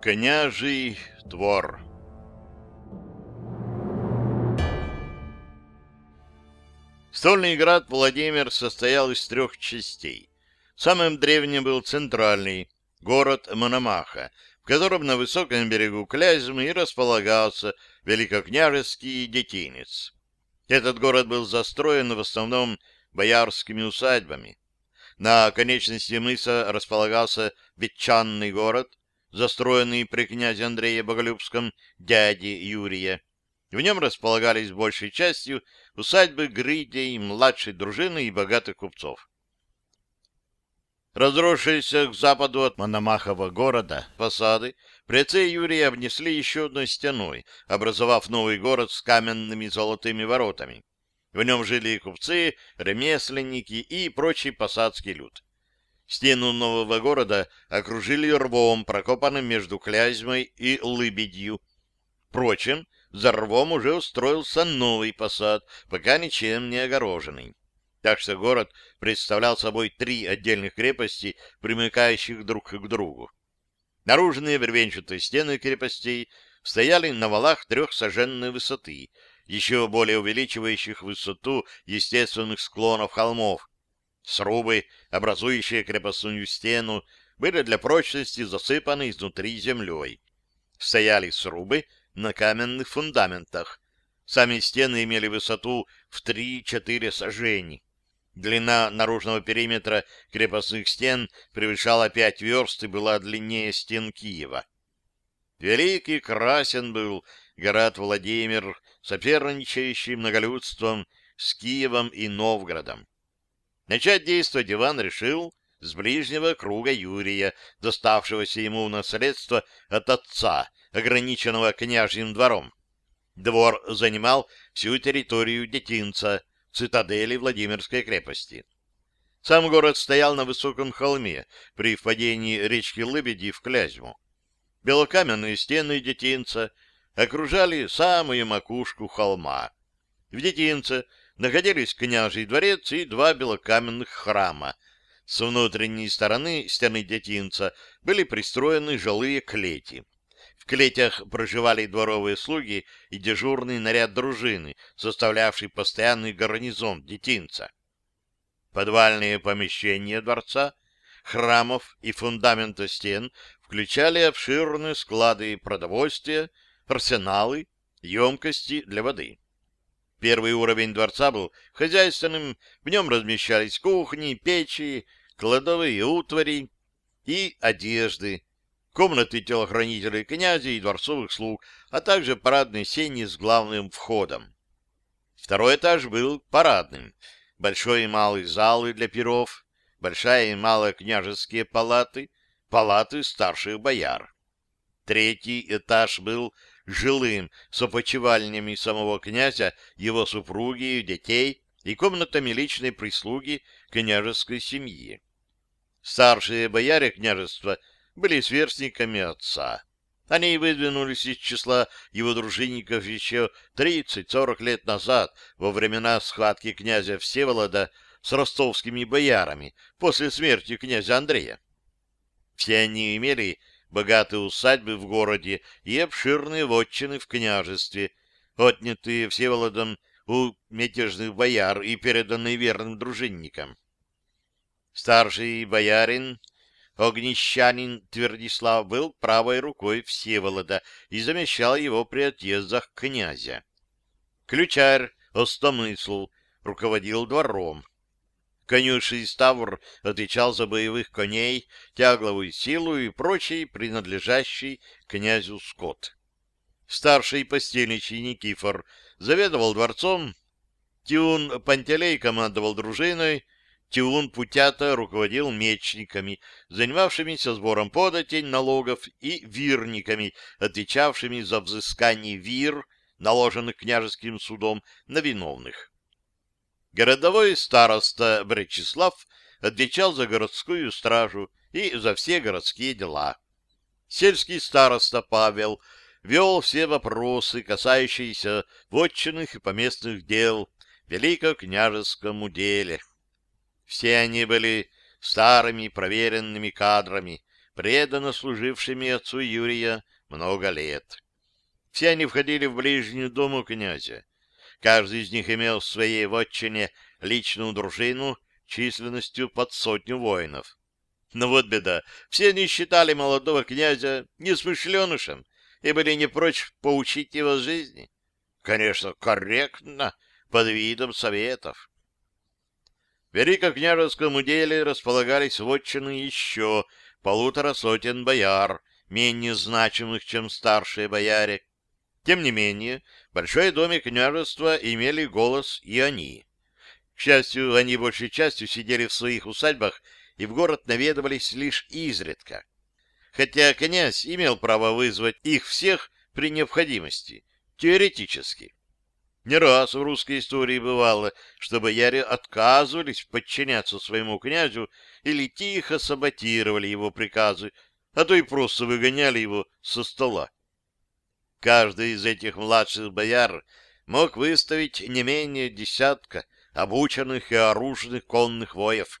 Княжий двор Стольный град Владимир состоял из трех частей. Самым древним был центральный, город Мономаха, в котором на высоком берегу Клязьмы и располагался великокняжеский детинец. Этот город был застроен в основном боярскими усадьбами. На конечности мыса располагался Ветчанный город, застроенный при князе Андрея Боголюбском дяде Юрия. В нем располагались большей частью усадьбы Гридей, младшей дружины и богатых купцов. Разросшиеся к западу от Мономахова города посады при отце Юрия обнесли еще одной стеной, образовав новый город с каменными золотыми воротами. В нем жили купцы, ремесленники и прочий посадский люд. Стену нового города окружили рвом, прокопанным между Клязьмой и Лыбедью. Впрочем, за рвом уже устроился новый посад, пока ничем не огороженный. Так что город представлял собой три отдельных крепости, примыкающих друг к другу. Наружные бревенчатые стены крепостей стояли на валах трехсоженной высоты, еще более увеличивающих высоту естественных склонов холмов, Срубы, образующие крепостную стену, были для прочности засыпаны изнутри землей. Стояли срубы на каменных фундаментах. Сами стены имели высоту в 3-4 сажений. Длина наружного периметра крепостных стен превышала 5 верст и была длиннее стен Киева. Великий красен был город Владимир, соперничающий многолюдством с Киевом и Новгородом. Начать действовать Иван решил с ближнего круга Юрия, доставшегося ему в наследство от отца, ограниченного княжьим двором. Двор занимал всю территорию детинца, цитадели Владимирской крепости. Сам город стоял на высоком холме при впадении речки Лыбеди в Клязьму. Белокаменные стены детинца окружали самую макушку холма. В детинце находились княжий дворец и два белокаменных храма. С внутренней стороны стены детинца были пристроены жилые клети. В клетях проживали дворовые слуги и дежурный наряд дружины, составлявший постоянный гарнизон детинца. Подвальные помещения дворца, храмов и фундамента стен включали обширные склады продовольствия, арсеналы, емкости для воды. Первый уровень дворца был хозяйственным, в нем размещались кухни, печи, кладовые утвари и одежды, комнаты телохранителей князя и дворцовых слуг, а также парадные сени с главным входом. Второй этаж был парадным. Большой и малый залы для пиров, большая и малая княжеские палаты, палаты старших бояр. Третий этаж был жилым, с опочивальнями самого князя, его супруги, детей и комнатами личной прислуги княжеской семьи. Старшие бояре княжества были сверстниками отца. Они выдвинулись из числа его дружинников еще 30-40 лет назад, во времена схватки князя Всеволода с ростовскими боярами после смерти князя Андрея. Все они имели богатые усадьбы в городе и обширные вотчины в княжестве, отнятые Всеволодом у мятежных бояр и переданные верным дружинникам. Старший боярин, огнещанин Твердислав, был правой рукой Всеволода и замещал его при отъездах князя. Ключарь Остомыслу руководил двором. Конюший Ставр отвечал за боевых коней, тягловую силу и прочий, принадлежащий князю скот. Старший постельничий Никифор заведовал дворцом, Тиун Пантелей командовал дружиной, Тиун Путята руководил мечниками, занимавшимися сбором податей, налогов и вирниками, отвечавшими за взыскание вир, наложенных княжеским судом на виновных. Городовой староста Бречеслав отвечал за городскую стражу и за все городские дела. Сельский староста Павел вел все вопросы, касающиеся вотчинных и поместных дел в великокняжеском уделе. Все они были старыми проверенными кадрами, преданно служившими отцу Юрия много лет. Все они входили в ближнюю дому князя. Каждый из них имел в своей вотчине личную дружину численностью под сотню воинов. Но вот беда, все они считали молодого князя несмышленышем и были не прочь поучить его жизни. Конечно, корректно, под видом советов. В Великокняжеском уделе располагались вотчины еще полутора сотен бояр, менее значимых, чем старшие бояре. Тем не менее, большой доме княжества имели голос и они. К счастью, они большей частью сидели в своих усадьбах и в город наведывались лишь изредка. Хотя князь имел право вызвать их всех при необходимости, теоретически. Не раз в русской истории бывало, что бояре отказывались подчиняться своему князю или тихо саботировали его приказы, а то и просто выгоняли его со стола. Каждый из этих младших бояр мог выставить не менее десятка обученных и оружных конных воев.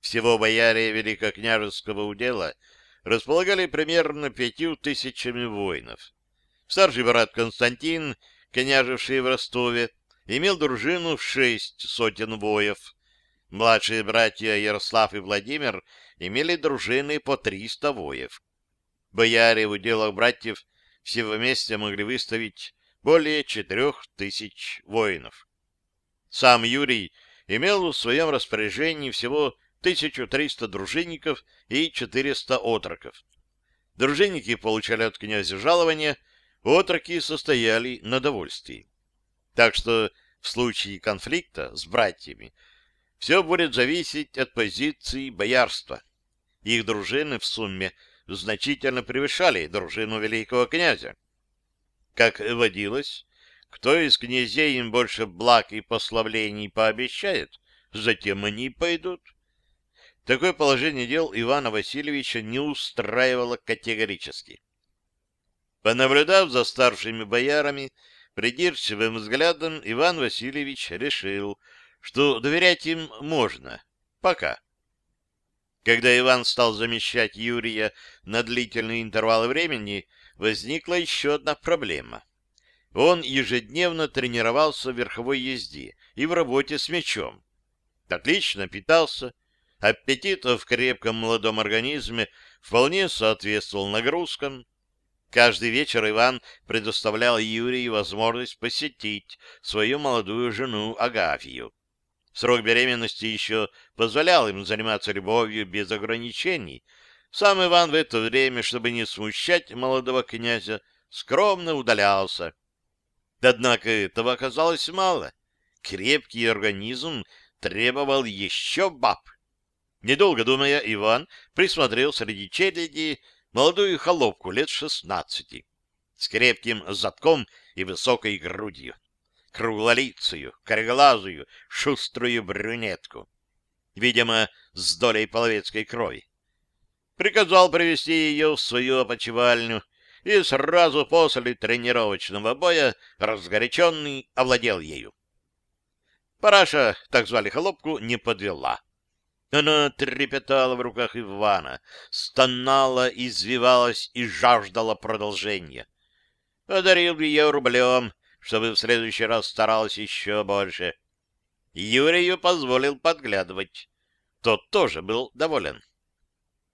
Всего бояре Великокняжеского удела располагали примерно пятью тысячами воинов. Старший брат Константин княживший в Ростове, имел дружину в шесть сотен воев. Младшие братья Ярослав и Владимир имели дружины по триста воев. Бояре в уделах братьев все вместе могли выставить более четырех тысяч воинов. Сам Юрий имел в своем распоряжении всего 1300 дружинников и 400 отроков. Дружинники получали от князя жалования – отроки состояли на довольствии. Так что в случае конфликта с братьями все будет зависеть от позиции боярства. Их дружины в сумме значительно превышали дружину великого князя. Как водилось, кто из князей им больше благ и пославлений пообещает, затем они пойдут. Такое положение дел Ивана Васильевича не устраивало категорически. Понаблюдав за старшими боярами, придирчивым взглядом Иван Васильевич решил, что доверять им можно. Пока. Когда Иван стал замещать Юрия на длительные интервалы времени, возникла еще одна проблема. Он ежедневно тренировался в верховой езде и в работе с мечом. Отлично питался, аппетит в крепком молодом организме вполне соответствовал нагрузкам, Каждый вечер Иван предоставлял Юрию возможность посетить свою молодую жену Агафью. Срок беременности еще позволял им заниматься любовью без ограничений. Сам Иван в это время, чтобы не смущать молодого князя, скромно удалялся. Однако этого оказалось мало. Крепкий организм требовал еще баб. Недолго думая, Иван присмотрел среди челяди молодую холопку лет шестнадцати, с крепким задком и высокой грудью, круглолицую, кореглазую, шуструю брюнетку, видимо, с долей половецкой крови. Приказал привести ее в свою опочивальню, и сразу после тренировочного боя разгоряченный овладел ею. Параша, так звали холопку, не подвела. Она трепетала в руках Ивана, стонала, извивалась и жаждала продолжения. Одарил ее рублем, чтобы в следующий раз старалась еще больше. Юрию позволил подглядывать. Тот тоже был доволен.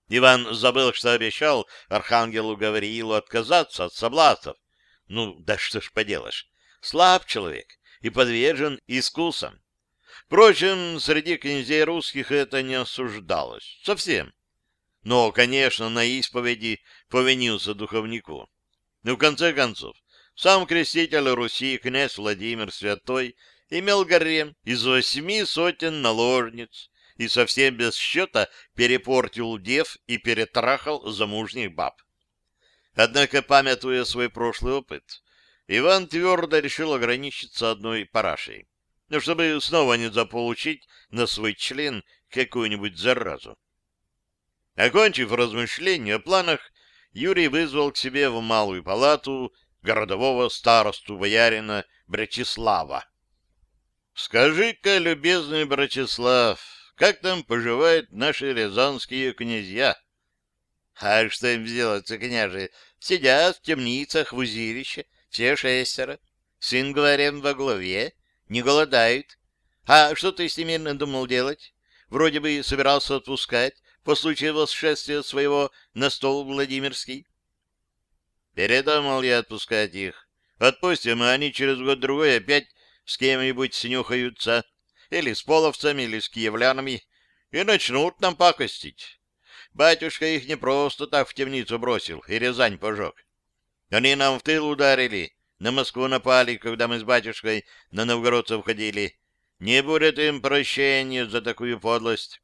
Иван забыл, что обещал архангелу Гавриилу отказаться от соблазнов. Ну, да что ж поделаешь, слаб человек и подвержен искусам. Впрочем, среди князей русских это не осуждалось. Совсем. Но, конечно, на исповеди повинился духовнику. Но, в конце концов, сам креститель Руси, князь Владимир Святой, имел гарем из восьми сотен наложниц и совсем без счета перепортил дев и перетрахал замужних баб. Однако, памятуя свой прошлый опыт, Иван твердо решил ограничиться одной парашей но чтобы снова не заполучить на свой член какую-нибудь заразу. Окончив размышления о планах, Юрий вызвал к себе в малую палату городового старосту боярина Брачеслава. — Скажи-ка, любезный Брачеслав, как там поживают наши рязанские князья. А что им сделаться, княже? Сидят в темницах, в узилище, все шестеро. Сын Гларен во главе, не голодают. А что ты с ними думал делать? Вроде бы собирался отпускать по случаю восшествия своего на стол Владимирский. Передумал я отпускать их. Отпустим, и они через год-другой опять с кем-нибудь снюхаются, или с половцами, или с киевлянами, и начнут нам пакостить. Батюшка их не просто так в темницу бросил и Рязань пожег. Они нам в тыл ударили, на Москву напали, когда мы с батюшкой на новгородцев ходили. Не будет им прощения за такую подлость.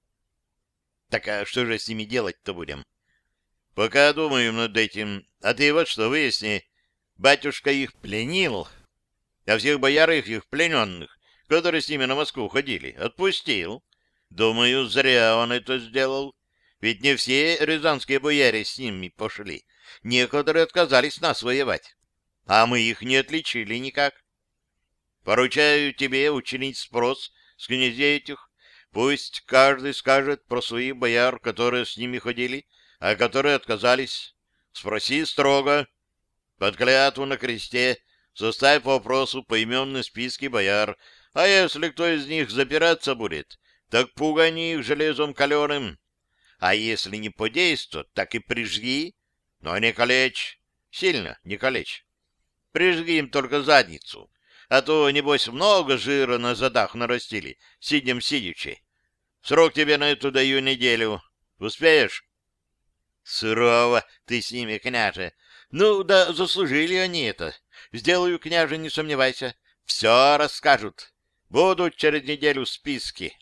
Так а что же с ними делать-то будем? Пока думаем над этим. А ты вот что выясни. Батюшка их пленил, а всех бояр их, их плененных, которые с ними на Москву ходили, отпустил. Думаю, зря он это сделал. Ведь не все рязанские бояре с ними пошли. Некоторые отказались нас воевать. А мы их не отличили никак. Поручаю тебе учинить спрос с князей этих. Пусть каждый скажет про своих бояр, которые с ними ходили, а которые отказались. Спроси строго. Под клятву на кресте составь по вопросу поименные списки бояр, а если кто из них запираться будет, так пугани их железом каленым. А если не подействует, так и прижги, но не калечь, сильно не калечь. Прижги им только задницу, а то, небось, много жира на задах нарастили, сидим сидячи. Срок тебе на эту даю неделю. Успеешь? Сурово ты с ними, княже. Ну, да заслужили они это. Сделаю, княже, не сомневайся. Все расскажут. Будут через неделю списки.